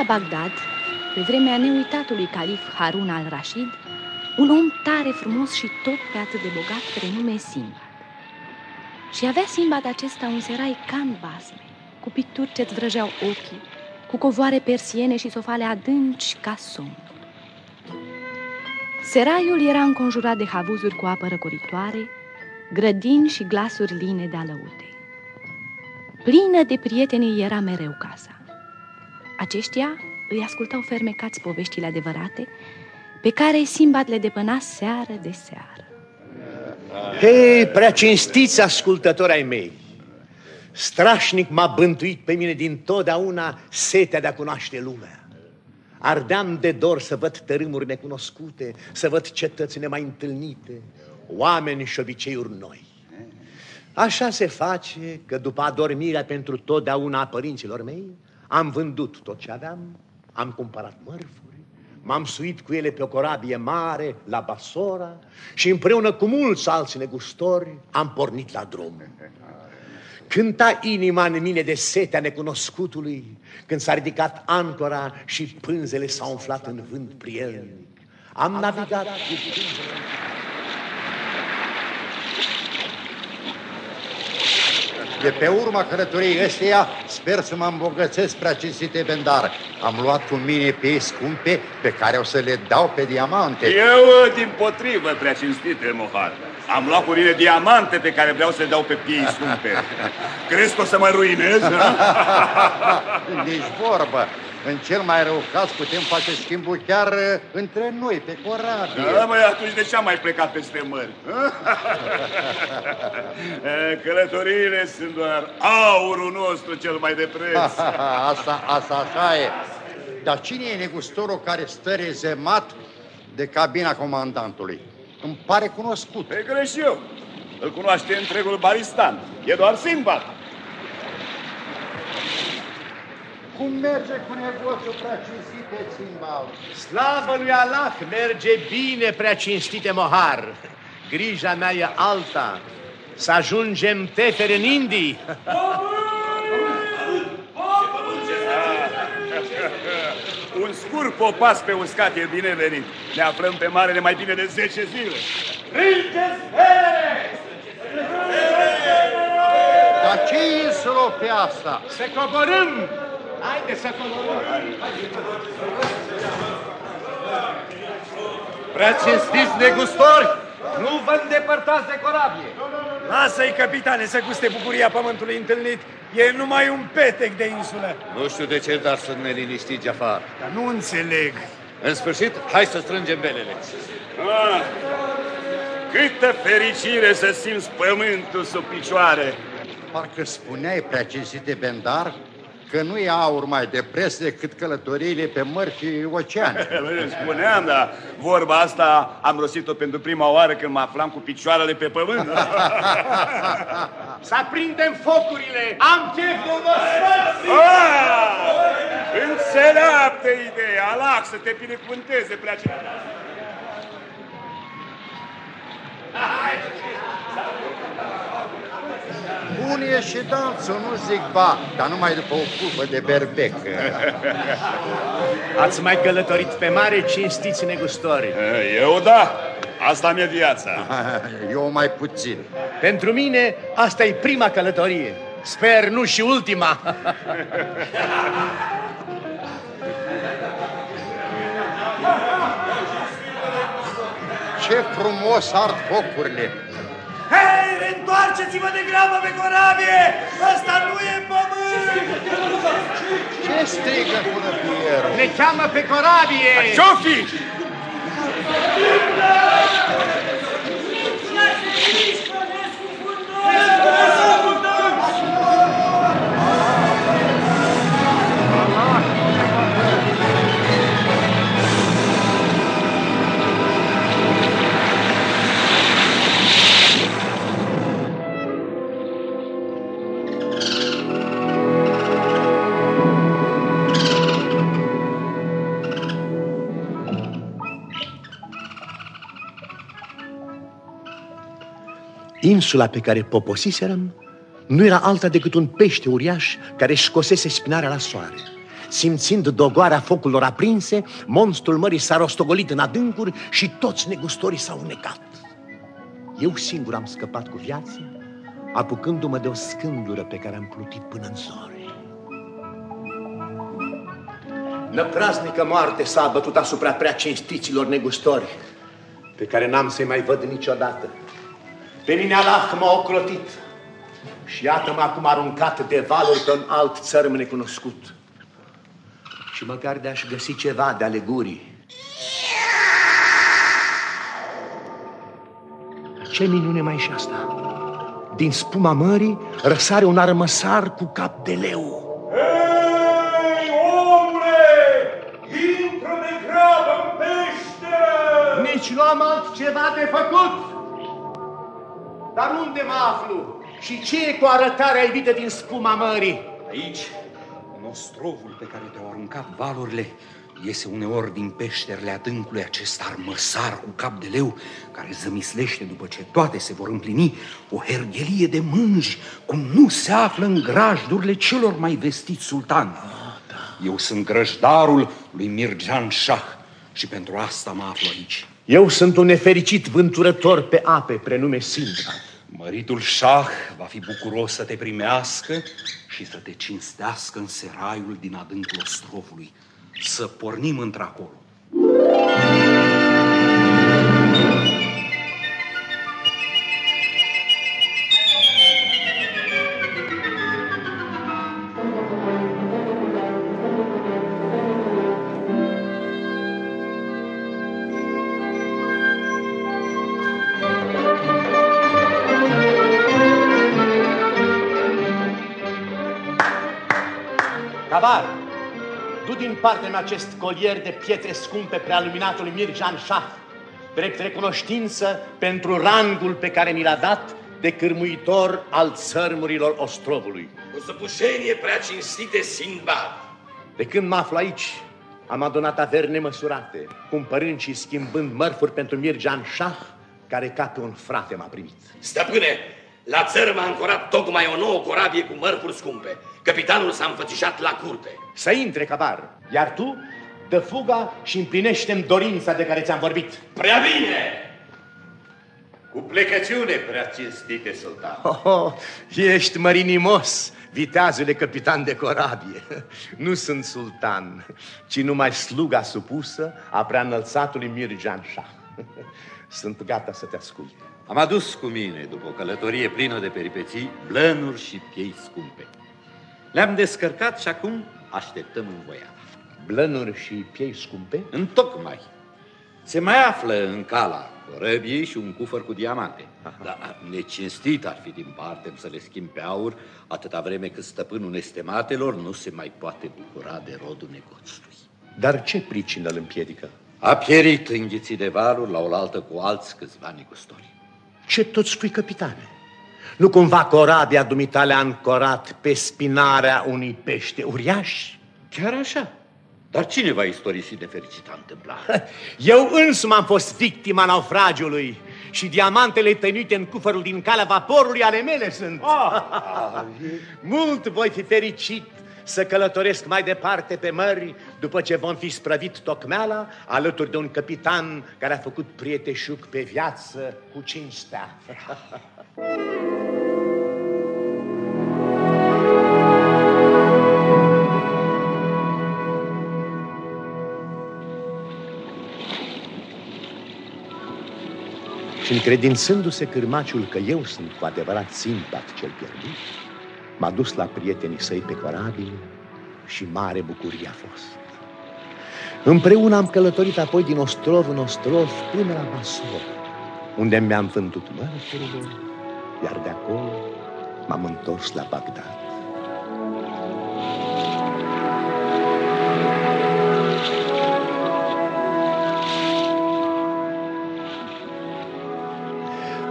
la Bagdad, pe vremea neuitatului calif Harun al-Rashid, un om tare frumos și tot pe atât de bogat, prenume Simbad. Și avea Simbad acesta un serai ca în basme, cu picturi ce-ți vrăjeau ochii, cu covoare persiene și sofale adânci ca somn. Seraiul era înconjurat de havuzuri cu apă răcoritoare, grădini și glasuri line de alăute. Plină de prieteni era mereu casa. Aceștia îi ascultau fermecați poveștile adevărate, pe care Simbad le depăna seară de seară. Hei, prea cinstiți ascultători ai mei! Strașnic m-a bântuit pe mine din totdeauna setea de a cunoaște lumea. Ardeam de dor să văd tărâmuri necunoscute, să văd cetăți nemai întâlnite, oameni și obiceiuri noi. Așa se face că după adormirea pentru totdeauna a părinților mei, am vândut tot ce aveam, am cumpărat mărfuri, m-am suit cu ele pe o corabie mare la Basora și împreună cu mulți alți negustori am pornit la drum. Cânta inima în mine de setea necunoscutului când s-a ridicat ancora și pânzele s-au umflat în vânt prielnic. Am navigat cu pânzele... De pe urma călătoriei ăsteia sper să mă îmbogățesc prea cinstite bendar. Am luat cu mine pe scumpe pe care o să le dau pe diamante. Eu, din potrivă, prea cinstite, Mohar. Am luat cu mine diamante pe care vreau să le dau pe piei scumpe. Crezi că o să mă ruinez? Nici vorbă. În cel mai rău caz putem face schimbul chiar uh, între noi, pe corabie. Da, măi, atunci de ce am mai plecat peste mări? Călătoriile sunt doar aurul nostru cel mai de preț. asta, asta așa e. Dar cine e negustorul care stă rezemat de cabina comandantului? Îmi pare cunoscut. Pe greș eu. Îl cunoaște întregul Baristan. E doar Sinbad. Cum merge cu negoțul prea cinstite, Țimbal? Slavă lui Allah, merge bine, prea cinstite Mohar. Grija mea e alta, să ajungem teferi în Indii. Un scurt popas pe uscat e binevenit. Ne aflăm pe mare de mai bine de 10 zile. Prindeți fere! Dar ce insulă pe asta? Să coborâm! Haide să coborâm! Prea cinstiți negustori, nu vă îndepărtați de corabie. Lasă-i, capitane, să guste bucuria pământului întâlnit. E numai un petec de insulă. Nu știu de ce, dar sunt neliniștit, Jafar. Dar nu înțeleg. În sfârșit, hai să strângem belele. Ah, câtă fericire să simți pământul sub picioare. Parcă spuneai, prea cinstite Bendar, că nu e aur mai de preț decât călătoriile pe mări și oceane. Spuneam, dar vorba asta am rostit-o pentru prima oară când mă aflam cu picioarele pe pământ. Să aprindem focurile! Am chef de vă Ah! Înțeleaptă ideea! Allah să te binecuvânteze, prea Bun e și dansul, nu zic ba, dar numai după o cupă de berbec. Ați mai călătorit pe mare, cinstiți negustori. Eu da, asta mi-e viața. Eu mai puțin. Pentru mine, asta e prima călătorie. Sper nu și ultima. Ce frumos ard focurile! Hei, reîntoarceți-vă de grabă pe corabie! Ăsta nu e pământ! Ce strigă curăpierul? Ne cheamă pe corabie! Ce-o fi? Insula pe care poposiserăm nu era alta decât un pește uriaș care scosese spinarea la soare. simțind dogoarea focurilor aprinse, monstrul mării s-a rostogolit în adâncuri și toți negustorii s-au necat. Eu singur am scăpat cu viață, apucându-mă de o scândură pe care am plutit până în zori. Năpraznică moarte s-a abătut asupra prea cinstiților negustori, pe care n-am să-i mai văd niciodată. Pe mine Allah m-a ocrotit și iată-mă acum aruncat de valuri pe un alt țărm necunoscut. Și măcar de-aș găsi ceva de alegurii. Ce minune mai și asta? Din spuma mării răsare un armăsar cu cap de leu. Hei, omule! Intră de grabă în peșteră! Nici nu am altceva de făcut. Dar unde mă aflu? Și ce e cu arătarea evită din spuma mării? Aici, în ostrovul pe care te-au aruncat valurile, iese uneori din peșterile adâncului acest armăsar cu cap de leu, care zămislește după ce toate se vor împlini, o herghelie de mânji, cum nu se află în grajdurile celor mai vestiți sultani. Ah, da. Eu sunt grăjdarul lui Mirjan Shah și pentru asta mă aflu aici. Eu sunt un nefericit vânturător pe ape, prenume Sindbad. Măritul șah va fi bucuros să te primească și să te cinstească în seraiul din adâncul ostrovului. Să pornim într-acolo. Din partea mea acest colier de pietre scumpe prealuminatului Mirjan Shah, drept recunoștință pentru rangul pe care mi l-a dat de cârmuitor al țărmurilor ostrovului. Cu săpușenie prea cinstite Sinbad. De când mă aflu aici, am adunat averi nemăsurate, cumpărând și schimbând mărfuri pentru Mirjan Shah, care ca pe un frate m-a primit. Stăpâne, la țărm a ancorat tocmai o nouă corabie cu mărfuri scumpe. Capitanul s-a înfățișat la curte. Să intre, cabar, iar tu dă fuga și împlinește dorința de care ți-am vorbit. Prea bine! Cu plecăciune, prea cinstite, sultan. Oh, oh, ești mărinimos, viteazule capitan de corabie. Nu sunt sultan, ci numai sluga supusă a prea înălțatului Mirjan Shah. Sunt gata să te ascult. Am adus cu mine, după o călătorie plină de peripeții, blănuri și piei scumpe. Le-am descărcat și acum așteptăm învoiala. Blănuri și piei scumpe? Întocmai. Se mai află în cala corăbiei și un cufăr cu diamante. Aha. Dar necinstit ar fi din parte să le schimb pe aur, atâta vreme cât stăpânul nestematelor nu se mai poate bucura de rodul negoțului. Dar ce pricină îl împiedică? A pierit înghițit de valuri la oaltă cu alți câțiva negustori. Ce tot spui, capitane? Nu cumva corabia dumitale a ancorat pe spinarea unui pește uriaș? Chiar așa. Dar cine va istorisi de fericita întâmplare? Eu însumi am fost victima naufragiului și diamantele tăinuite în cufărul din calea vaporului ale mele sunt. Ah, Mult voi fi fericit să călătoresc mai departe pe mări după ce vom fi sprăvit tocmeala alături de un capitan care a făcut prieteșuc pe viață cu cinstea. Și încredințându-se cârmaciul că eu sunt cu adevărat Simpat cel pierdut, m-a dus la prietenii săi pe corabie și mare bucurie a fost. Împreună am călătorit apoi din ostrov în ostrov până la Basor, unde mi-am vândut mărfurile, iar de acolo m-am întors la Bagdad.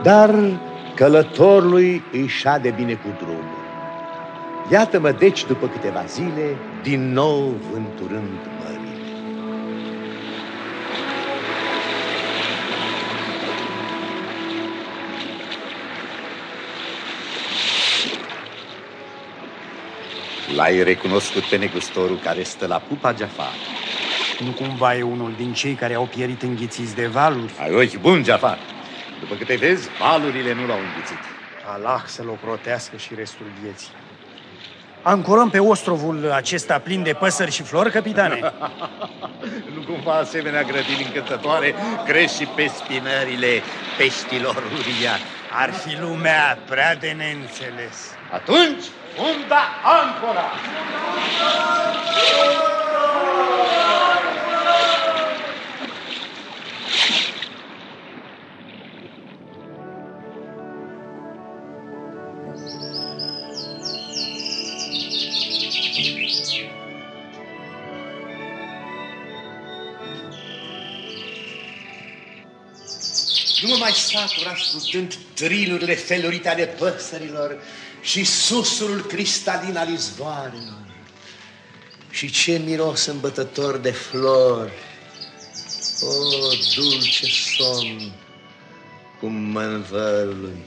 Dar călătorului îi șade bine cu drumul. Iată-mă deci după câteva zile, din nou vânturând mările. L-ai recunoscut pe negustorul care stă la pupa Jafar. Nu cumva e unul din cei care au pierit înghițiți de valuri? Ai ochi bun, Jafar. După câte vezi, valurile nu l-au înghițit. Allah să-l protească și restul vieții. Ancorăm pe ostrovul acesta plin de păsări și flori, capitane? nu cumva asemenea grădini încântătoare crește și pe spinările peștilor uriași. Ar fi lumea prea de neînțeles. Atunci, funda ancora! Nu mă mai satur ascultând trilurile felurite ale păsărilor și susurul cristalin al izvoarelor. Și ce miros îmbătător de flori! O, dulce somn, cum mă învălui.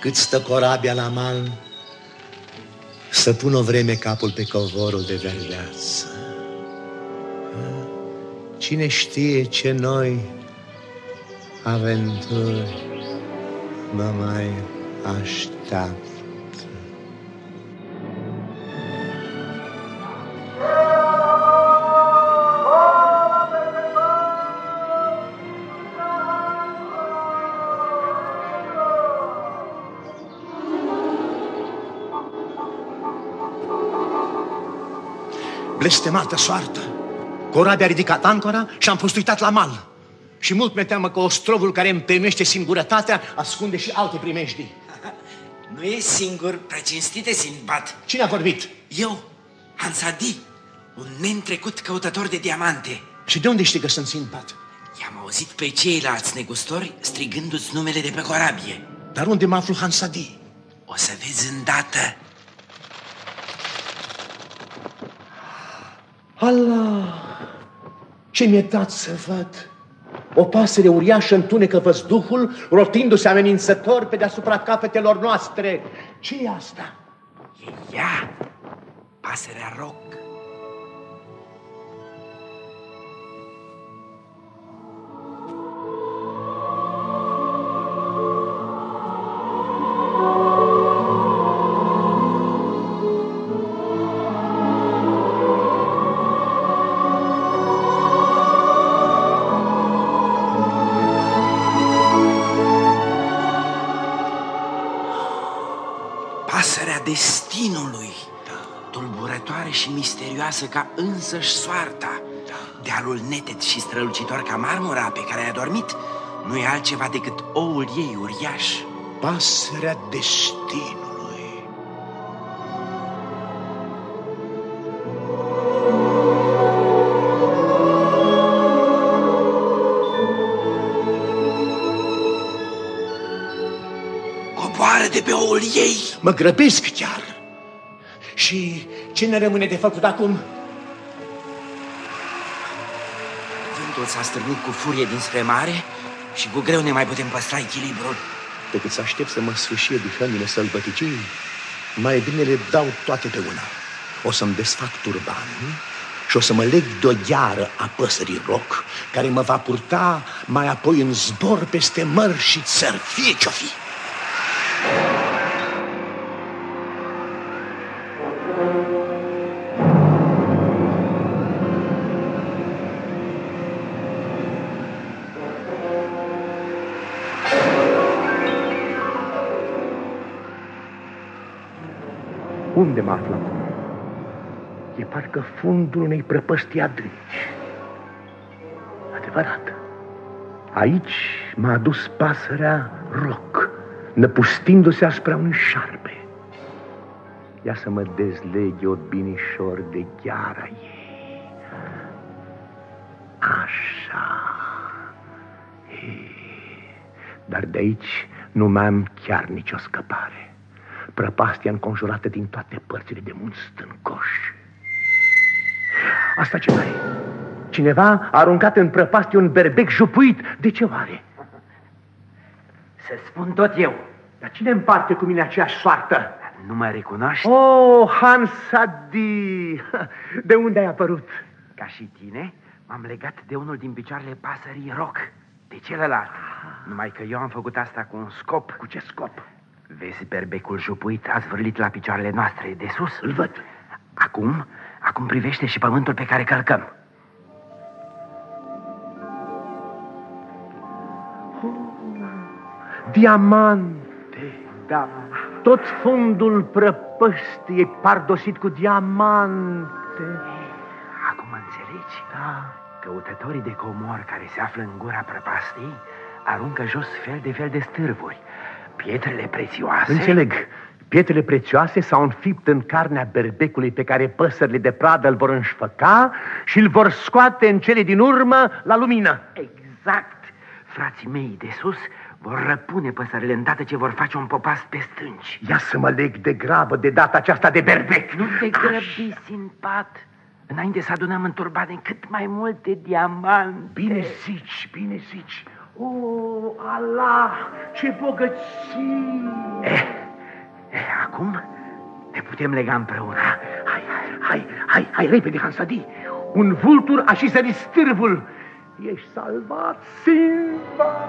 Cât stă corabia la mal, să pun o vreme capul pe covorul de verdeață. Cine știe ce noi aventuri mă mai așteaptă. Blestemată soartă! Corabia a ridicat ancora și am fost uitat la mal. Și mult mi teamă că ostrovul care îmi primește singurătatea ascunde și alte primejdii. Nu e singur, precinstite Sinbad. Cine a vorbit? Eu, Hansadi, un neîntrecut căutător de diamante. Și de unde știi că sunt Sinbad? I-am auzit pe ceilalți negustori strigându-ți numele de pe corabie. Dar unde mă aflu Hansadi? O să vezi îndată. Allah! Ce mi-e dat să văd? O pasăre uriașă întunecă văzduhul, rotindu-se amenințător pe deasupra capetelor noastre. ce e asta? E ea, pasărea roc. Misterioasă ca însăși soarta. Dealul neted și strălucitor ca marmura pe care a dormit nu e altceva decât oul ei uriaș. Pasărea destinului. Coboară de pe oul ei! Mă grăbesc chiar. Și ce ne rămâne de făcut acum? Vântul s-a strânit cu furie dinspre mare și cu greu ne mai putem păstra echilibrul. Decât să aștept să mă sfârșie dușanile sălbăticii, mai bine le dau toate pe una. O să-mi desfac turbanul și o să mă leg de o gheară a păsării roc, care mă va purta mai apoi în zbor peste mări și țări, fie ce-o fi. Unde mă află E parcă fundul unei prăpăstii adânci. Adevărat. Aici m-a adus pasărea roc, năpustindu-se asupra unui șarpe. Ia să mă dezleghe o binișor de gheara ei. Așa. Dar de aici nu mai am chiar nicio scăpare prăpastia înconjurată din toate părțile de munți stâncoși. Asta ce mai Cineva a aruncat în prăpastie un berbec jupuit. De ce oare? Să spun tot eu. Dar cine împarte cu mine aceeași soartă? Nu mă recunoști? Oh, Hansadi! De unde ai apărut? Ca și tine, m-am legat de unul din picioarele pasării roc, de celălalt. Numai că eu am făcut asta cu un scop. Cu ce scop? Vezi berbecul jupuit a zvârlit la picioarele noastre de sus? Îl văd. Acum, acum privește și pământul pe care călcăm. Diamante, da. Tot fundul prăpăstii e pardosit cu diamante. Acum înțelegi? Da. Căutătorii de comor care se află în gura prăpastii aruncă jos fel de fel de stârvuri. Pietrele prețioase... Înțeleg. Pietrele prețioase s-au înfipt în carnea berbecului pe care păsările de pradă îl vor înșfăca și îl vor scoate în cele din urmă la lumină. Exact. Frații mei de sus vor răpune păsările îndată ce vor face un popas pe stânci. Ia să mă leg de grabă de data aceasta de berbec. Nu te grăbi, pat. Înainte să adunăm în turbane cât mai multe diamante. Bine zici, bine zici. O, oh, Allah, ce bogății! Eh, eh, acum ne putem lega împreună. Hai, hai, hai, hai, hai repede, Hansadi. Un vultur a și sărit stârvul. Ești salvat, Simba!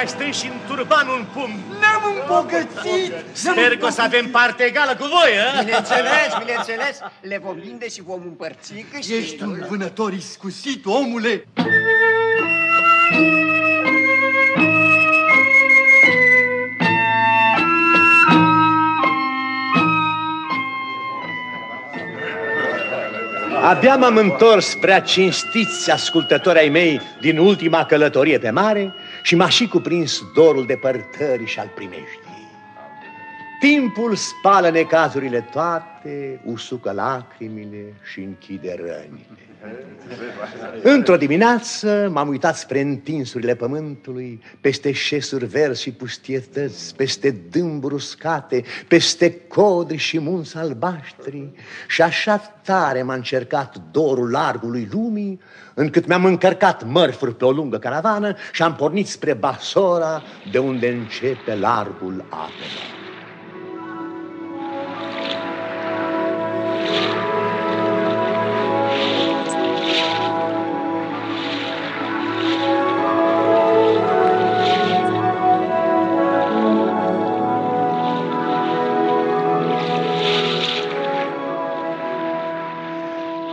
Mai strâns și în turban un pumn. Ne-am îmbogățit! Sper că o să avem parte egală cu voi, a? Bineînțeles, bineînțeles. Le vom vinde și vom împărți câștigul. Ești un vânător iscusit, omule! Abia m-am întors prea cinstiți ascultători ai mei din ultima călătorie pe mare și m-a și cuprins dorul depărtării și al primeștii. Timpul spală necazurile toate, usucă lacrimile și închide rănile. Într-o dimineață m-am uitat spre întinsurile pământului, peste șesuri verzi și pustietăți, peste dâmburi uscate, peste codri și munți albaștri și așa tare m-a încercat dorul largului lumii, încât mi-am încărcat mărfuri pe o lungă caravană și am pornit spre Basora, de unde începe largul apelor.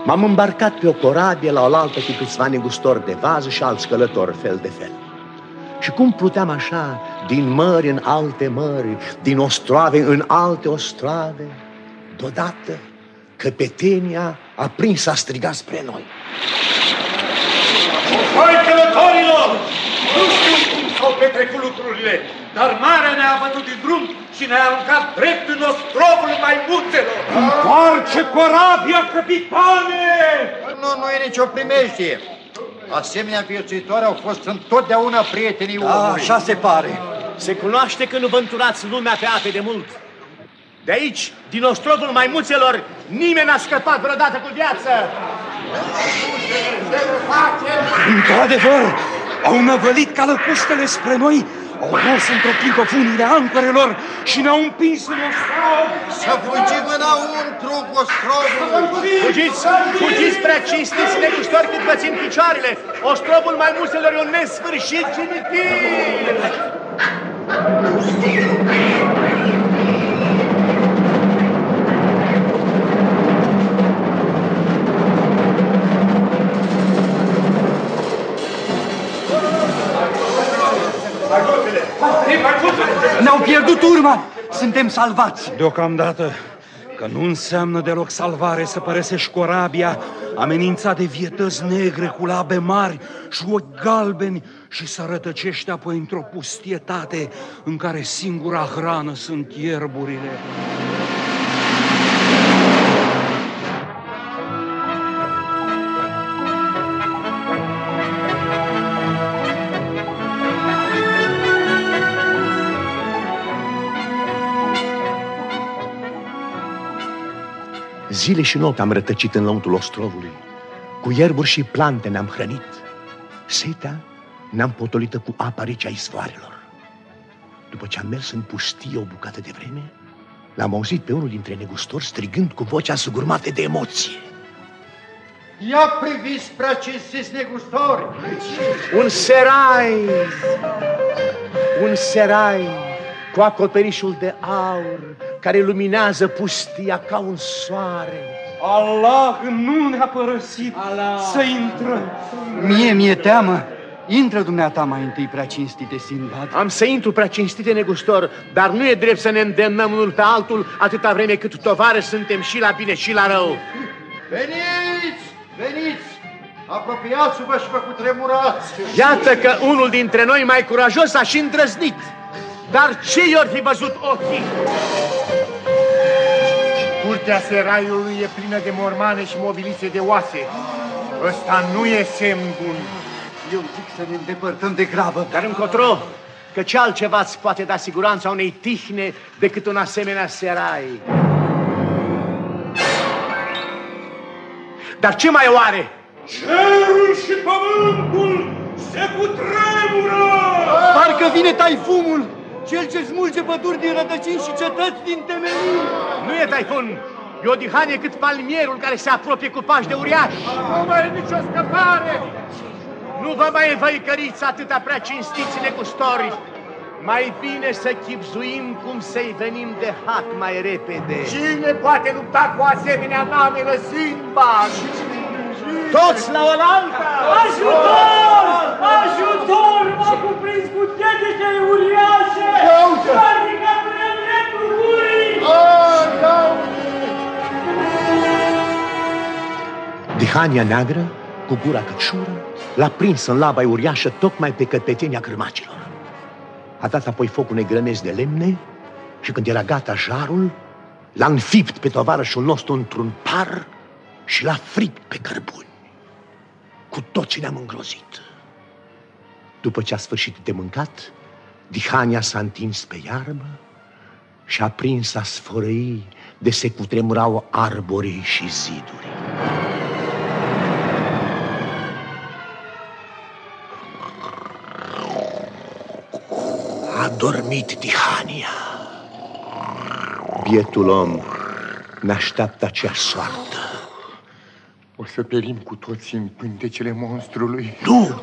M-am îmbarcat pe o corabie la oaltă cu câțiva negustori de vază și alți călători fel de fel. Și cum pluteam așa, din mări în alte mări, din ostroave în alte ostroave, deodată căpetenia a prins a striga spre noi. Hai, călătorilor! Nu știu cum s-au petrecut lucrurile, dar marea ne-a bătut din drum și ne-a aruncat drept în ostrovul maimuțelor. Întoarce corabia, capitane! Nu, nu e nicio primejdie. Asemenea viețuitoare au fost întotdeauna prietenii da, omului. așa se pare. Se cunoaște că nu vânturați lumea pe ape de mult. De aici, din ostrovul maimuțelor, nimeni n-a scăpat vreodată cu viață. Într-adevăr, au năvălit calăcuștele spre noi au mers într-o clipă funile ancorelor și ne-au împins în ostrov. Să fugim înăuntru cu ostrovul! Fugiți, fugiți prea cinstiți negustori cât vă țin picioarele! Ostrovul mai muselor e un nesfârșit cimitir! Ne-au pierdut urma! Suntem salvați! Deocamdată că nu înseamnă deloc salvare să părăsești corabia amenințat de vietăți negre cu labe mari și ochi galbeni și să rătăcești apoi într-o pustietate în care singura hrană sunt ierburile. Zile și nopți am rătăcit în lăuntul ostrovului. Cu ierburi și plante ne-am hrănit. Setea ne-am potolită cu apa rece a izvoarelor. După ce am mers în pustie o bucată de vreme, l-am auzit pe unul dintre negustori strigând cu vocea sugurmată de emoție. Ia priviți prea cinstiți negustori! Un serai! Un serai cu acoperișul de aur care luminează pustia ca un soare. Allah nu ne-a părăsit Allah. să intrăm. Mie mi-e teamă. Intră dumneata mai întâi, prea cinstite Sinbad. Am să intru, prea cinstite negustor, dar nu e drept să ne îndemnăm unul pe altul atâta vreme cât tovară suntem și la bine și la rău. Veniți, veniți! Apropiați-vă și vă cutremurați! Iată că unul dintre noi mai curajos a și îndrăznit. Dar ce i-or fi văzut ochii? Curtea seraiului e plină de mormane și mobilițe de oase. Ăsta nu e semn bun. Eu zic să ne îndepărtăm de grabă. Dar încotro, că ce altceva îți poate da siguranța unei tihne decât un asemenea serai? Dar ce mai oare? Cerul și pământul se cutremură! Parcă vine taifumul! Cel ce smulge păduri din rădăcini și cetăți din temelii. Nu e taifun, e o dihanie cât palmierul care se apropie cu pași de uriaș. Nu mai e nicio scăpare! Nu vă mai văicăriți atâta prea cinstiți negustori. Mai bine să chipzuim cum să-i venim de hat mai repede. Cine poate lupta cu asemenea nave lăsind bani? Toți la oaltă! Ajutor! Ajutor! M-a cuprins cu tetece uriașe! Dihania neagră, cu gura căciură, l-a prins în laba uriașă tocmai pe căpetenia cârmacilor. A dat apoi focul negrănesc de lemne și când era gata jarul, l-a înfipt pe tovarășul nostru într-un par și l-a fript pe cărbuni. Cu toții ne-am îngrozit. După ce a sfârșit de mâncat, Dihania s-a întins pe iarbă și a prins a sfărăi de se cutremurau arborii și zidurii. A dormit Dihania. Bietul om ne așteaptă aceeași soartă. O să perim cu toții în pântecele monstrului. Nu!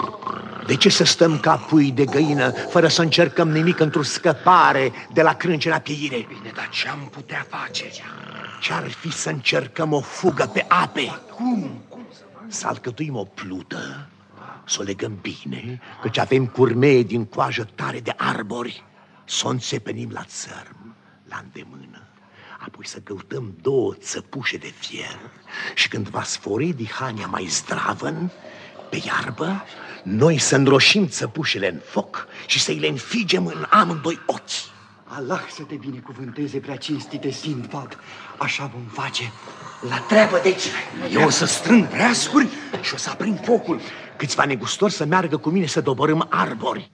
De ce să stăm ca pui de găină fără să încercăm nimic într-o scăpare de la crâncena pieire? Bine, dar ce am putea face? Ce-ar fi să încercăm o fugă pe ape? Cum? Să alcătuim o plută, să o legăm bine, căci avem curmee din coajă tare de arbori, să o înțepenim la țărm, la îndemână apoi să căutăm două țăpușe de fier și când va sfori dihania mai zdravăn pe iarbă, noi să înroșim țăpușele în foc și să-i le înfigem în amândoi ochi. Allah să te binecuvânteze, prea cinstite Sindbad. Așa vom face. La treabă, deci. Eu o să strâng breascuri și o să aprind focul. Câțiva negustori să meargă cu mine să doborâm arbori.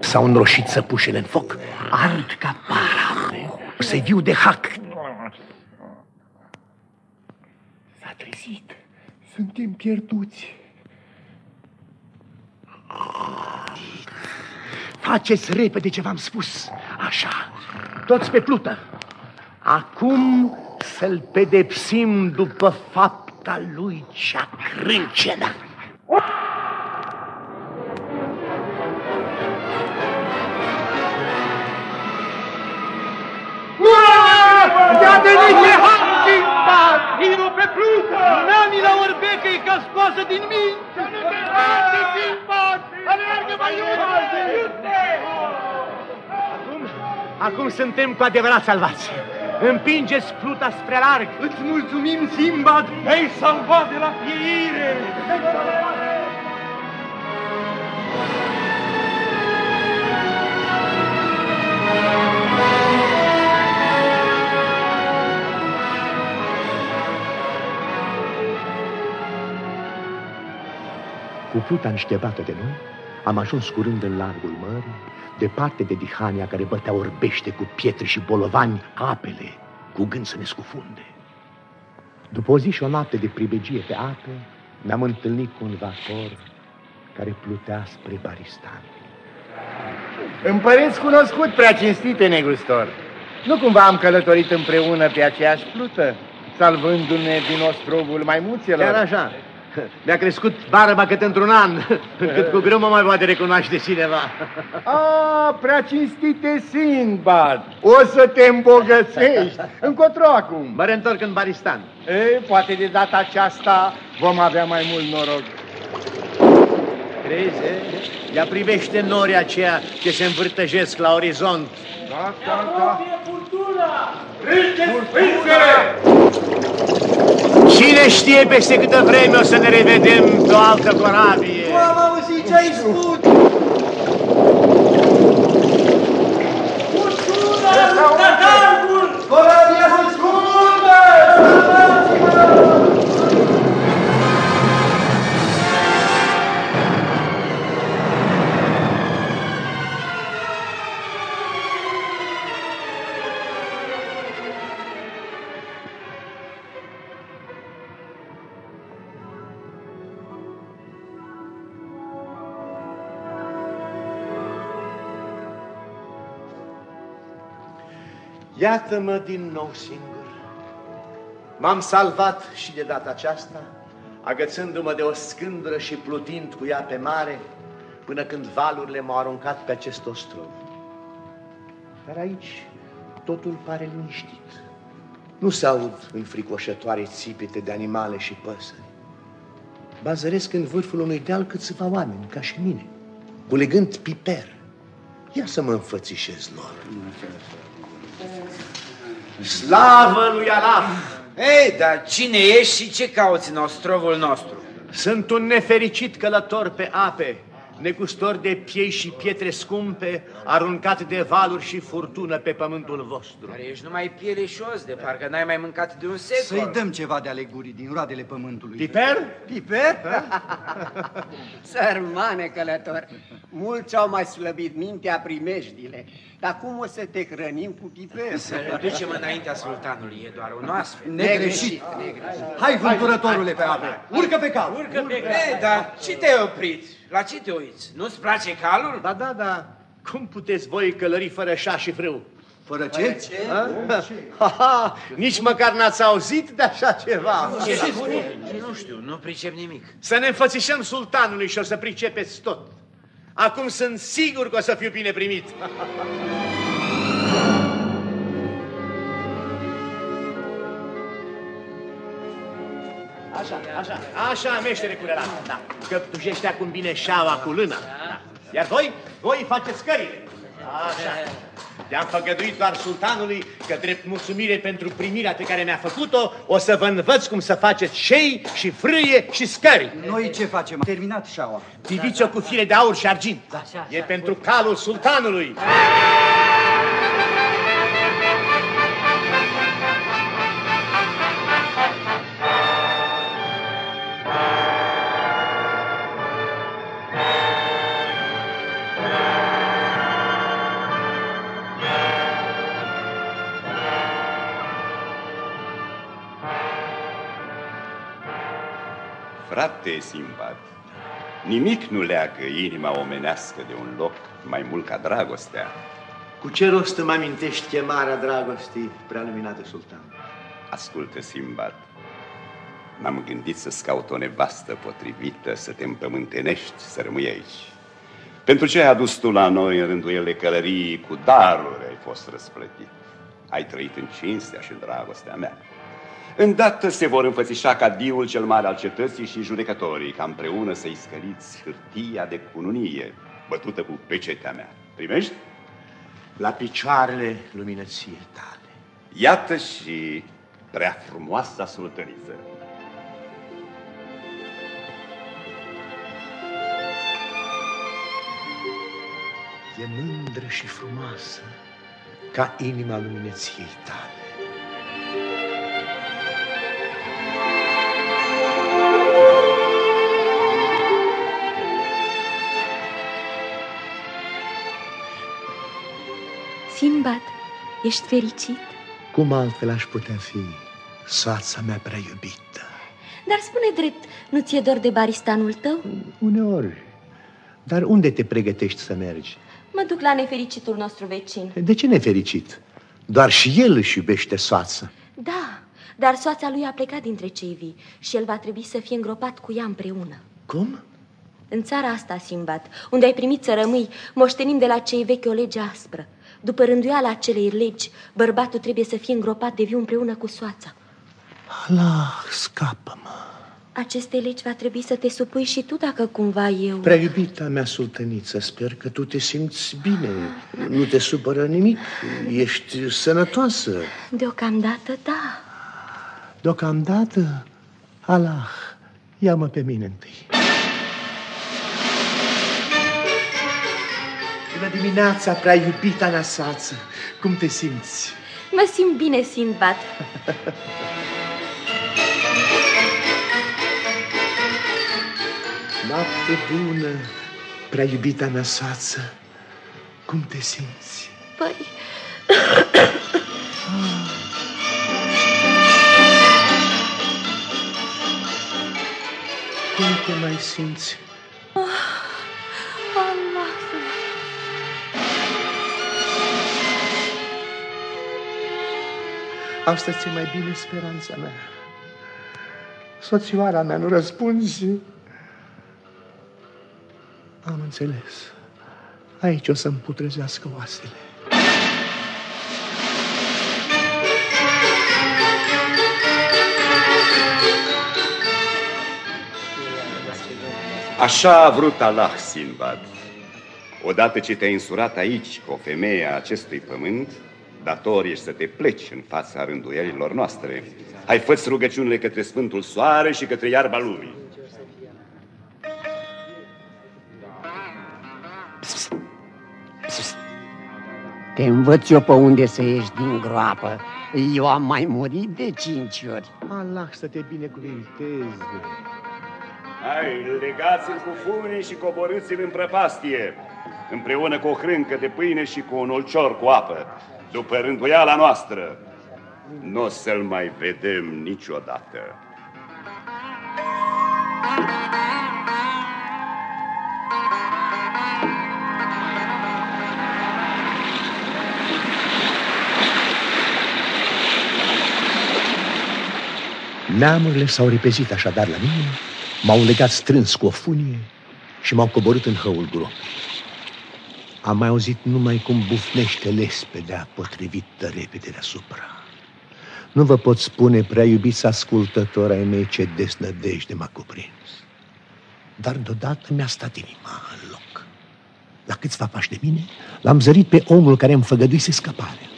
S-au înroșit săpușele în foc, ard ca para. Se viu de hac. S-a trezit. Suntem pierduți. Faceți repede ce v-am spus. Așa, toți pe plută. Acum să-l pedepsim după fapta lui cea crâncenă. Ia venit, Mihai! Pe Plută! Nami la orbecă e ca scoasă din minte! Să nu te bate, Simbad! Aleargă mai iute! Acum, acum suntem cu adevărat salvați. Împingeți pluta spre larg. Îți mulțumim, Simbad! Ai salvat de la pieire! Cu pluta înștebată de noi, am ajuns curând în largul mării, departe de Dihania care bătea orbește cu pietre și bolovani apele, cu gând să ne scufunde. După o zi și o noapte de pribegie pe apă, ne-am întâlnit cu un vapor care plutea spre Baristan. Împăreți cunoscut, prea cinstite, negustor. Nu cumva am călătorit împreună pe aceeași plută, salvându-ne din ostrovul maimuțelor? Chiar așa. Mi-a crescut barba cât într-un an, cât cu greu mă mai poate recunoaște cineva. A, prea cinstite Sinbad, o să te îmbogățești. Încotro acum. Mă reîntorc în Baristan. E, poate de data aceasta vom avea mai mult noroc. Crezi, e? Ia privește norii aceia ce se învârtăjesc la orizont. Da, da, da. Cine știe peste câtă vreme o să ne revedem pe o altă corabie? Nu am auzit ce ai spus! Iată-mă din nou singur. M-am salvat și de data aceasta, agățându-mă de o scândură și plutind cu ea pe mare, până când valurile m-au aruncat pe acest ostrov. Dar aici totul pare liniștit. Nu se aud înfricoșătoare țipete de animale și păsări. Bazăresc în vârful unui deal câțiva oameni, ca și mine, culegând piper. Ia să mă înfățișez lor. Slavă lui Alaf! Ei, dar cine ești și ce cauți în ostrovul nostru? Sunt un nefericit călător pe ape, negustor de piei și pietre scumpe, aruncat de valuri și furtună pe pământul vostru. Dar ești numai pieleșos, de parcă n-ai mai mâncat de un secol. Să-i dăm ceva de alegurii din roadele pământului. Piper? Piper? Sărmane călător, mulți au mai slăbit mintea primejdile, dar cum o să te hrănim cu piper? Să ne ducem înaintea sultanului, e doar un oaspet. Negreșit. Hai, vânturătorule pe ape, urcă pe cal. Urcă pe cal. Ei, dar ce te-ai oprit? La ce te uiți? Nu-ți place calul? Da, da, da. Cum puteți voi călări fără șa și frâu? Fără ce? Ha? Ha, ha, nici măcar n-ați auzit de așa ceva. Ce spune? Nu știu, nu pricep nimic. Să ne înfățișăm sultanului și o să pricepeți tot. Acum sunt sigur că o să fiu bine primit. Așa, așa, așa, meștere curelat. Da. Căptușește acum bine șaua cu lână. Da. Iar voi, voi faceți cările. Așa. I-am făgăduit doar sultanului că drept mulțumire pentru primirea pe care mi-a făcut-o, o să vă învăț cum să faceți șei și frâie și scări. Noi ce facem? Am terminat șaua. Tiviți-o cu fire de aur și argint. E pentru calul sultanului. Frate Simbad, nimic nu leagă inima omenească de un loc mai mult ca dragostea. Cu ce rost îmi amintești chemarea dragostii, prealuminată sultan? Ascultă, Simbad, m-am gândit să-ți caut o nevastă potrivită, să te împământenești, să rămâi aici. Pentru ce ai adus tu la noi în rânduiele călării, cu daruri ai fost răsplătit. Ai trăit în cinstea și în dragostea mea. Îndată se vor înfățișa ca diul cel mare al cetății și judecătorii, ca împreună să-i scăliți hârtia de cununie, bătută cu pecetea mea. Primești? La picioarele luminăției tale. Iată și prea frumoasa sultăniță. E mândră și frumoasă ca inima luminăției tale. Sinbad, ești fericit? Cum altfel aș putea fi soața mea prea iubită? Dar spune drept, nu ți-e dor de baristanul tău? Uneori. Dar unde te pregătești să mergi? Mă duc la nefericitul nostru vecin. De ce nefericit? Doar și el își iubește soața. Da, dar soața lui a plecat dintre cei vii și el va trebui să fie îngropat cu ea împreună. Cum? În țara asta, Simbat, unde ai primit să rămâi, moștenim de la cei vechi o lege aspră. După rânduiala acelei legi, bărbatul trebuie să fie îngropat de viu împreună cu soața. Allah, scapă-mă. Aceste legi va trebui să te supui și tu dacă cumva eu... Prea iubita mea sultăniță, sper că tu te simți bine. Nu te supără nimic. Ești sănătoasă. Deocamdată, da. Deocamdată, Allah, ia-mă pe mine întâi. Bună dimineața, prea iubita mea soață. Cum te simți? Mă simt bine, Sindbad. Noapte bună, prea iubita mea soață. Cum te simți? Păi... Cum te mai simți? Asta ți mai bine speranța mea. Soțioara mea nu răspunzi. Am înțeles. Aici o să-mi putrezească oasele. Așa a vrut Allah, Sinbad. Odată ce te-ai însurat aici cu o femeie a acestui pământ, dator ești să te pleci în fața rânduielilor noastre. Hai, fă rugăciunile către Sfântul Soare și către iarba lumii. Te învăț eu pe unde să ieși din groapă. Eu am mai murit de cinci ori. Allah să te binecuvinteze. Hai, legați-l cu funii și coborâți-l în prăpastie, împreună cu o hrâncă de pâine și cu un ulcior cu apă, după rânduiala noastră. Nu o să-l mai vedem niciodată. Neamurile s-au repezit așadar la mine, m-au legat strâns cu o funie și m-au coborât în hăul gropii. Am mai auzit numai cum bufnește lespedea potrivită repede deasupra. Nu vă pot spune, prea iubiți ascultători ai mei, ce desnădejde m-a cuprins. Dar deodată mi-a stat inima în loc. La câțiva pași de mine, l-am zărit pe omul care îmi făgăduise scăparea.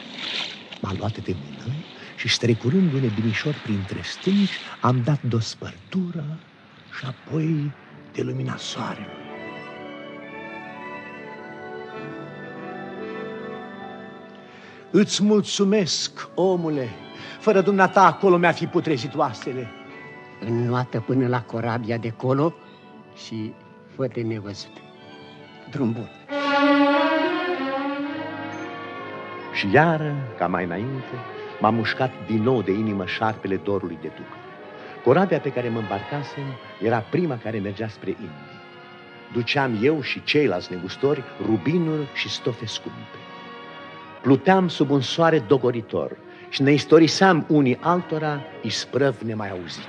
M-a luat de mână și strecurându-ne binișor printre stânci, am dat de o spărtură și apoi de lumina soarelui. Îți mulțumesc, omule, fără dumneata acolo mi-a fi putrezit oasele. Înnoată până la corabia de colo și fă nevăzut. Drum bun. Și iară, ca mai înainte, m-a mușcat din nou de inimă șarpele dorului de duc. Corabia pe care mă îmbarcasem era prima care mergea spre Indii. Duceam eu și ceilalți negustori rubinuri și stofe scumpe. Pluteam sub un soare dogoritor și ne istoriseam unii altora isprăv nemai auzit.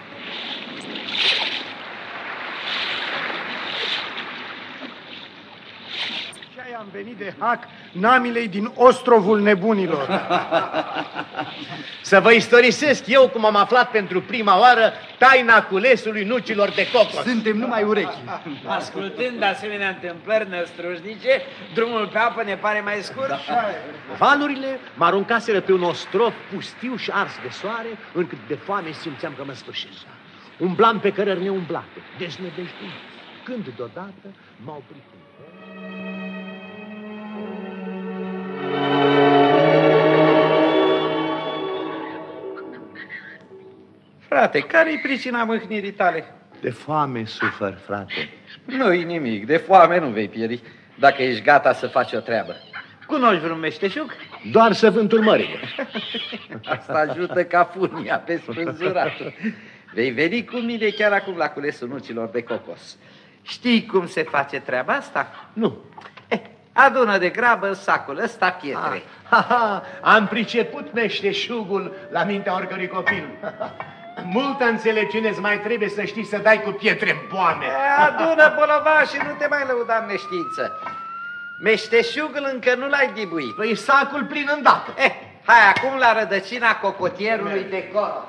Am venit de hac namilei din ostrovul nebunilor. Să vă istorisesc eu cum am aflat pentru prima oară taina culesului nucilor de cocos. Suntem numai urechi. Ascultând asemenea întâmplări năstrușnice, drumul pe apă ne pare mai scurt. Da. Valurile mă aruncaseră pe un ostrov pustiu și ars de soare, încât de foame simțeam că mă sfârșesc. Umblam pe cărări neumblate, deznădăjduit, când deodată m-au oprit. Frate, care-i pricina mâhnirii tale? De foame sufăr, frate. Nu-i nimic, de foame nu vei pieri, dacă ești gata să faci o treabă. Cunoști vreun meșteșug? Doar să vântul mările. Asta ajută ca funia pe spânzurat. Vei veni cu mine chiar acum la culesul nucilor de cocos. Știi cum se face treaba asta? Nu. Eh, adună de grabă sacul ăsta pietre. Ah, ha, ha, am priceput meșteșugul la mintea oricărui copil. Multă înțelepciune îți mai trebuie să știi să dai cu pietre boane. Adună bolova și nu te mai lăuda în neștiință. Meșteșugul încă nu l-ai dibuit. Păi sacul plin îndată. Eh, hai acum la rădăcina cocotierului de coro.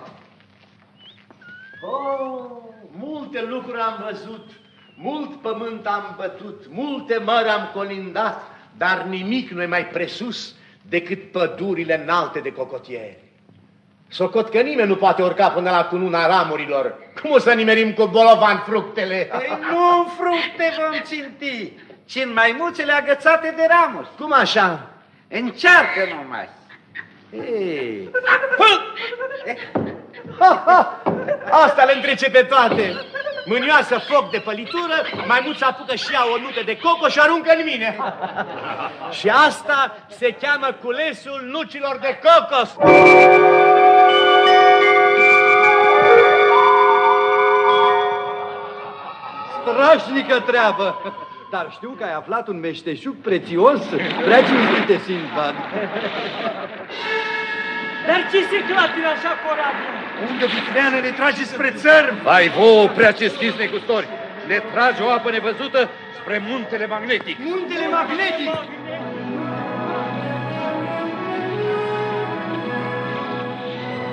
Oh, multe lucruri am văzut, mult pământ am bătut, multe mări am colindat, dar nimic nu e mai presus decât pădurile înalte de cocotieri. Socot că nimeni nu poate urca până la cununa ramurilor. Cum o să nimerim cu bolovan fructele? Ei, nu fructe vom ținti, ci în maimuțele agățate de ramuri. Cum așa? Încearcă numai. Ei. Ha, ha! Asta le întrece pe toate. Mânioasă foc de pălitură, maimuța apucă și ea o nută de coco și aruncă în mine. și asta se cheamă culesul nucilor de cocos. Strașnică treabă! Dar știu că ai aflat un meșteșug prețios, prea cinstite, Sinbad. Dar ce se clatină așa corabul? Unde vicleană ne trage spre țărm? Vai vouă, prea cinstiți negustori! Ne trage o apă nevăzută spre muntele magnetic. Muntele magnetic!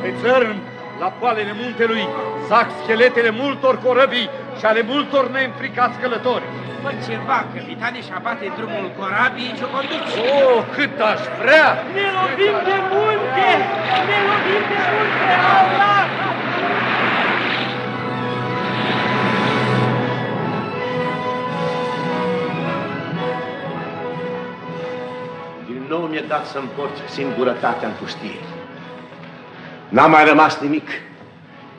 Pe țărm, la poalele muntelui, zac scheletele multor corăbii și ale multor neînfricați călători. Fă ceva, capitane, și abate drumul corabii și o conduci. Oh, cât aș vrea! Ne lovim de munte! Ne lovim de munte! Allah! Din nou mi-e dat să-mi porți singurătatea în pustie. N-a mai rămas nimic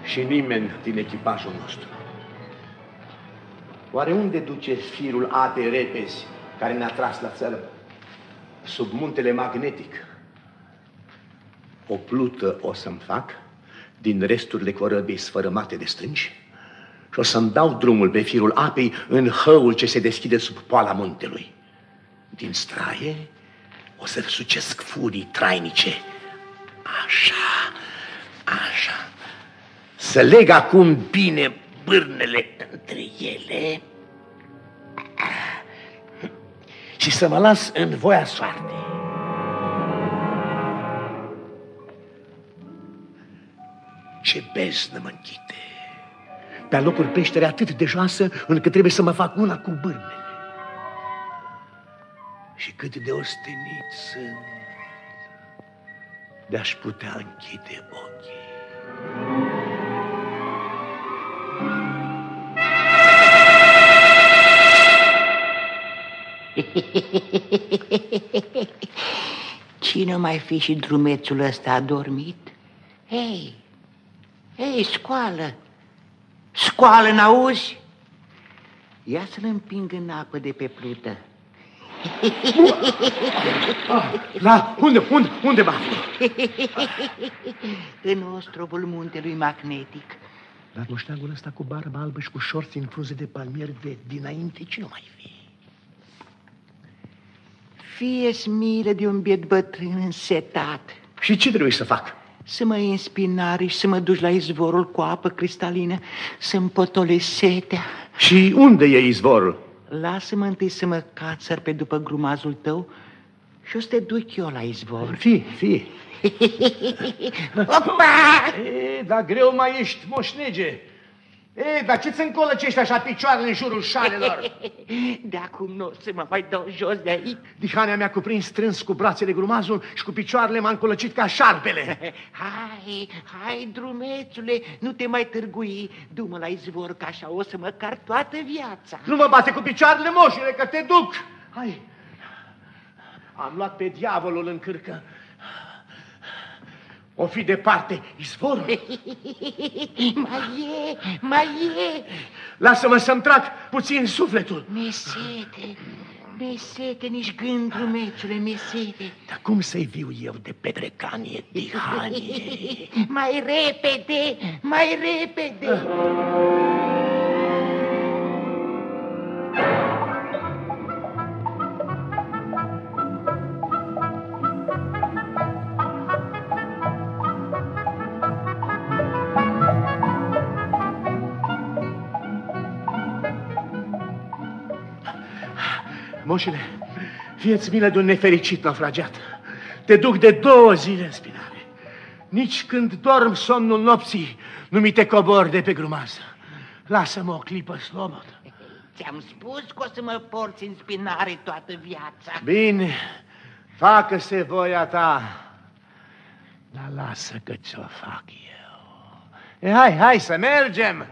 și nimeni din echipajul nostru. Oare unde duce firul apei repezi care ne-a tras la țărm? Sub muntele magnetic. O plută o să-mi fac din resturile corăbii sfărâmate de strângi și o să-mi dau drumul pe firul apei în hăul ce se deschide sub poala muntelui. Din straie o să sucesc furii trainice. Așa, așa. Să leg acum bine bârnele între ele și să mă las în voia soartei. Ce beznă mă închide. Pe locuri peștere atât de joasă încât trebuie să mă fac una cu bârnele. Și cât de ostenit sunt de-aș putea închide ochii. Cine mai fi și drumețul ăsta adormit? Hei, hei, scoală! Scoală, n-auzi? Ia să-l împing în apă de pe plută. La, unde, unde, unde mă În ostrovul muntelui magnetic. Dar moșteagul ăsta cu barbă albă și cu șorți în frunze de palmier de dinainte, ce nu mai fi? Fie smire de un biet bătrân însetat. Și ce trebuie să fac? Să mă iei în spinare și să mă duci la izvorul cu apă cristalină, să-mi potolesc setea. Și unde e izvorul? lasă-mă întâi să mă cațăr pe după grumazul tău și o să te duc eu la izvor. Fii, fii. Opa! E, dar greu mai ești, moșnege. E, dar ce-ți încolăcești așa picioarele în jurul șalelor? De acum nu o să mă mai dau jos de aici. Dihania mi-a cuprins strâns cu brațele grumazul și cu picioarele m-a încolăcit ca șarpele. Hai, hai, drumețule, nu te mai târgui. Du-mă la izvor, că așa o să mă car toată viața. Nu mă bate cu picioarele, moșule, că te duc. Hai. Am luat pe diavolul în cârcă. O fi departe, izvorul. mai e, mai e. Lasă-mă să-mi trag puțin sufletul. Mesete, mesete, nici gând, drumețule, mesete. Dar cum să-i viu eu de pedrecanie, dihanie? mai repede, mai repede. Moșule, fieți milă de un nefericit naufragiat. Te duc de două zile în spinare. Nici când dorm somnul nopții, nu mi te cobor de pe grumază. Lasă-mă o clipă slobodă. Ți-am spus că o să mă porți în spinare toată viața. Bine, facă-se voia ta, dar lasă că ți-o fac eu. E, hai, hai să mergem!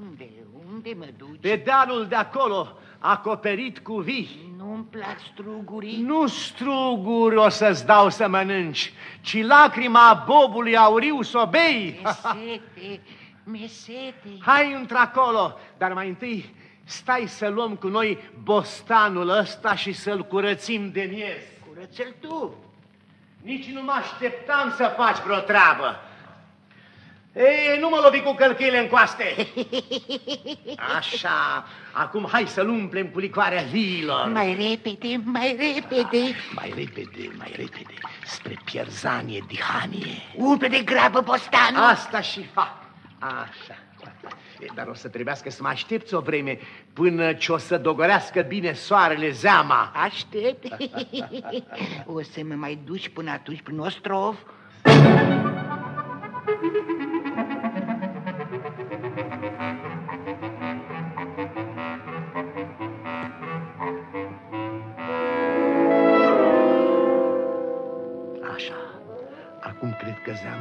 Unde, unde mă duci? Pe dealul de acolo, acoperit cu vii. Nu-mi plac strugurii. Nu struguri o să-ți dau să mănânci, ci lacrima bobului auriu să o bei. Mesete, mesete. Hai într-acolo, dar mai întâi stai să luăm cu noi bostanul ăsta și să-l curățim de miez. Curăță-l tu. Nici nu mă așteptam să faci vreo treabă. Ei, nu mă lovi cu călcâile în coaste. Așa, acum hai să-l umplem cu licoarea viilor. Mai repede, mai repede. Mai repede, mai repede, spre pierzanie, dihanie. Umple de grabă bostanul. Asta și fac. Așa. E, Dar o să trebuiască să mă aștepți o vreme până ce o să dogorească bine soarele zeama. Aștept. o să mă mai duci până atunci prin Ostrov?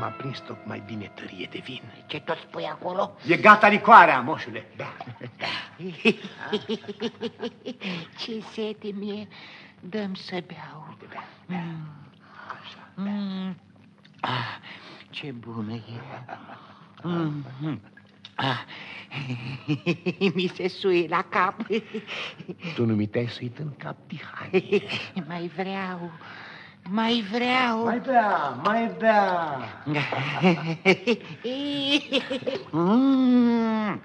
Cred că zeama a prins tocmai bine tărie de vin. Ce tot spui acolo? E gata licoarea, moșule. Da. Ce sete mie, dăm să beau. Mm. Așa. Mm. Ah, ce bună e. Mm. Ah. Mi se suie la cap. Tu nu mi te-ai suit în cap, Tihai. Mai vreau, mai vreau. Mai bea, mai bea. Mm.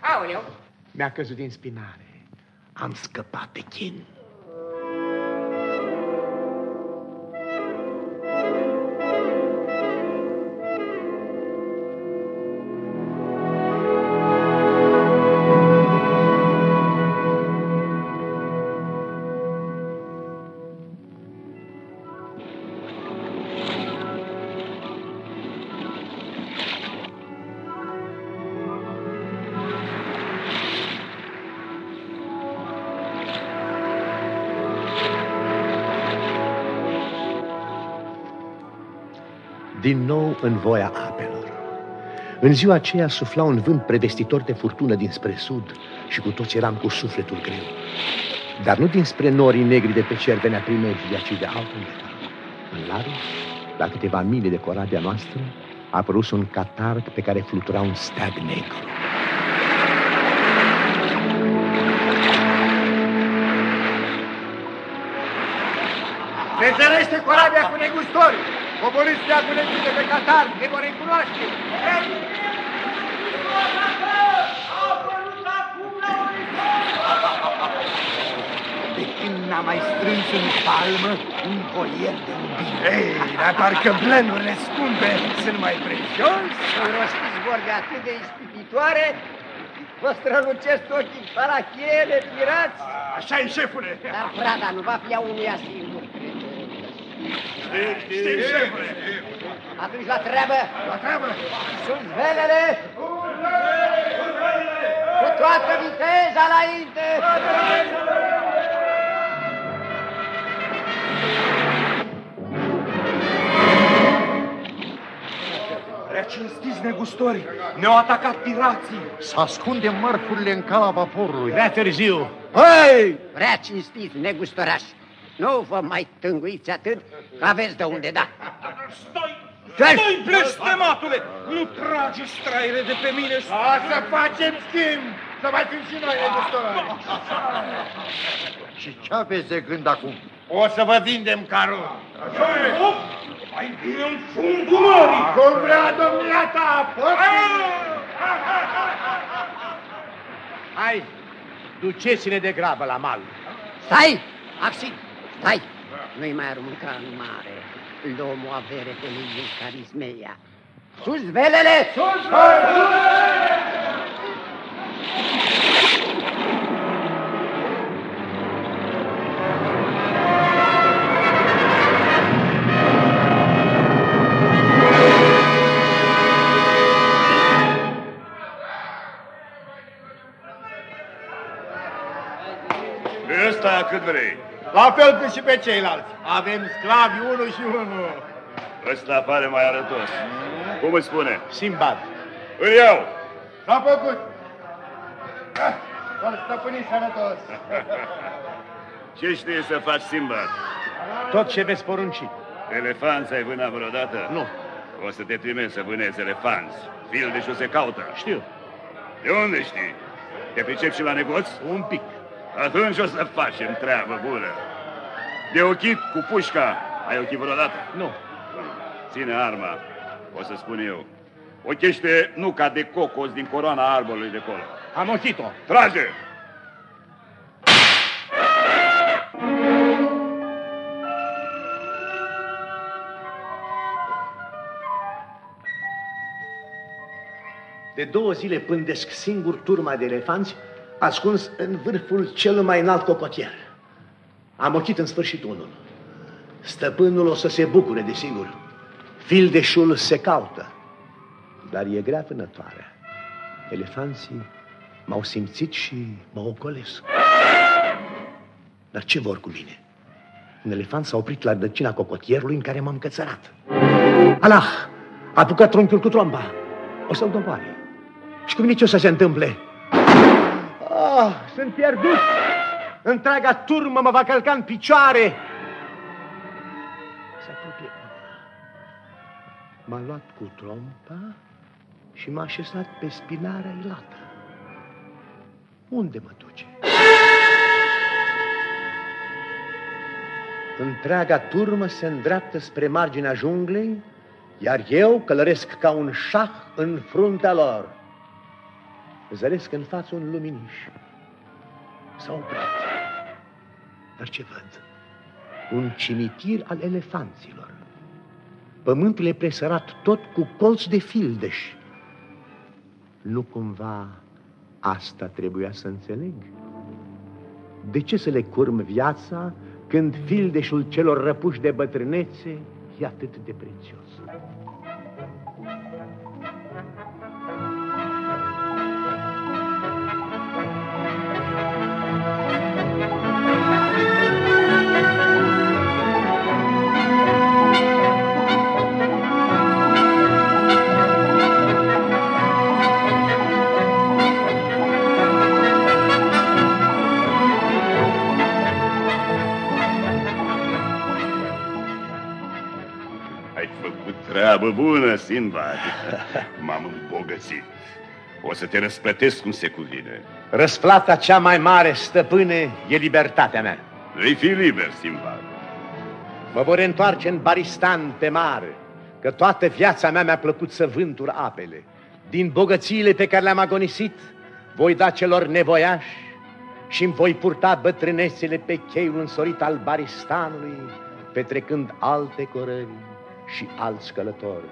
Aoleu! Mi-a căzut din spinare. Am scăpat de chin. Din nou în voia apelor. În ziua aceea sufla un vânt prevestitor de furtună dinspre sud și cu toți eram cu sufletul greu. Dar nu dinspre norii negri de pe cer venea primejdia, ci de altundeva. În Larus, la câteva mile de corabia noastră, a apărut un catarg pe care flutura un steag negru. Se zărește corabia cu negustori! Coborâți steagulețile pe Qatar, ne vor recunoaște! De când n-a mai strâns în palmă un boier de iubire. Ei, dar parcă blenurile scumpe sunt mai prețios. Rostiți vorbe atât de ispititoare, vă strălucesc ochii farachiele, pirați. așa e, șefule. Dar prada nu va fi a unuia singur, Știm, știm, șefule. Atunci la treabă! La treabă! Sunt velele! Cu toată viteza înainte! Prea cinstiți negustori, ne-au atacat pirații. Să ascundem mărfurile în cala vaporului. Prea târziu. Hei! Prea cinstiți, negustorași! Nu vă mai tânguiți atât, că aveți de unde da. Stai, stai, blestematule! Nu trage straire de pe mine! O să facem schimb! Să mai fim și noi negustori! Și ce aveți de gând acum? O să vă vindem carul. Mai bine în fundul mării! Cum vrea domnia ta, Hai, duceți-ne de grabă la mal. Stai, Axi, stai! Nu-i mai arunca în mare. Luăm o avere pe lui Carismeia. Sus velele! Sus Ăsta cât vrei. La fel cât și pe ceilalți. Avem sclavi unul și unul. Ăsta pare mai arătos. Cum îți spune? Simbad. Îl iau. S-a făcut. Ah, Să-l stăpâni sănătos. Ce știi să faci, Simbad? Tot ce veți porunci. Elefanți ai vânat vreodată? Nu. O să te trimeți să vânezi elefanți. Fildeșul se caută. Știu. De unde știi? Te pricepi și la negoț? Un pic. Atunci o să facem treabă bună. De ochit cu pușca, ai ochit vreodată? Nu. Ține arma, o să spun eu. Ochește nuca de cocos din coroana arborului de acolo. Am ochit-o. Trage! De două zile pândesc singur turma de elefanți, ascuns în vârful cel mai înalt cocotier. Am ochit în sfârșit unul. Stăpânul o să se bucure, desigur. Fildeșul se caută. Dar e grea vânătoarea. Elefanții m-au simțit și mă ocolesc. Dar ce vor cu mine? Un elefant s-a oprit la rădăcina cocotierului în care m-am cățărat. Allah! A apucat trunchiul cu tromba. O să-l doboare. Și cu mine ce o să se întâmple? Ah, sunt pierdut! Întreaga turmă mă va călca în picioare! Se apropie. M-a luat cu trompa și m-a așezat pe spinarea ilată. Unde mă duce? Întreaga turmă se îndreaptă spre marginea junglei, iar eu călăresc ca un șah în fruntea lor. Zăresc în față un luminiș. S-a oprit. Dar ce văd? Un cimitir al elefanților. Pământul e presărat tot cu colți de fildeș. Nu cumva asta trebuia să înțeleg? De ce să le curm viața când fildeșul celor răpuși de bătrânețe e atât de prețios? Treabă bună, Sinbad. M-am îmbogățit. O să te răsplătesc cum se cuvine. Răsplata cea mai mare, stăpâne, e libertatea mea. Vei fi liber, Sinbad. Mă vor întoarce în Baristan pe mare, că toată viața mea mi-a plăcut să vântur apele. Din bogățiile pe care le-am agonisit, voi da celor nevoiași și îmi voi purta bătrânețele pe cheiul însorit al Baristanului, petrecând alte corări și alți călători.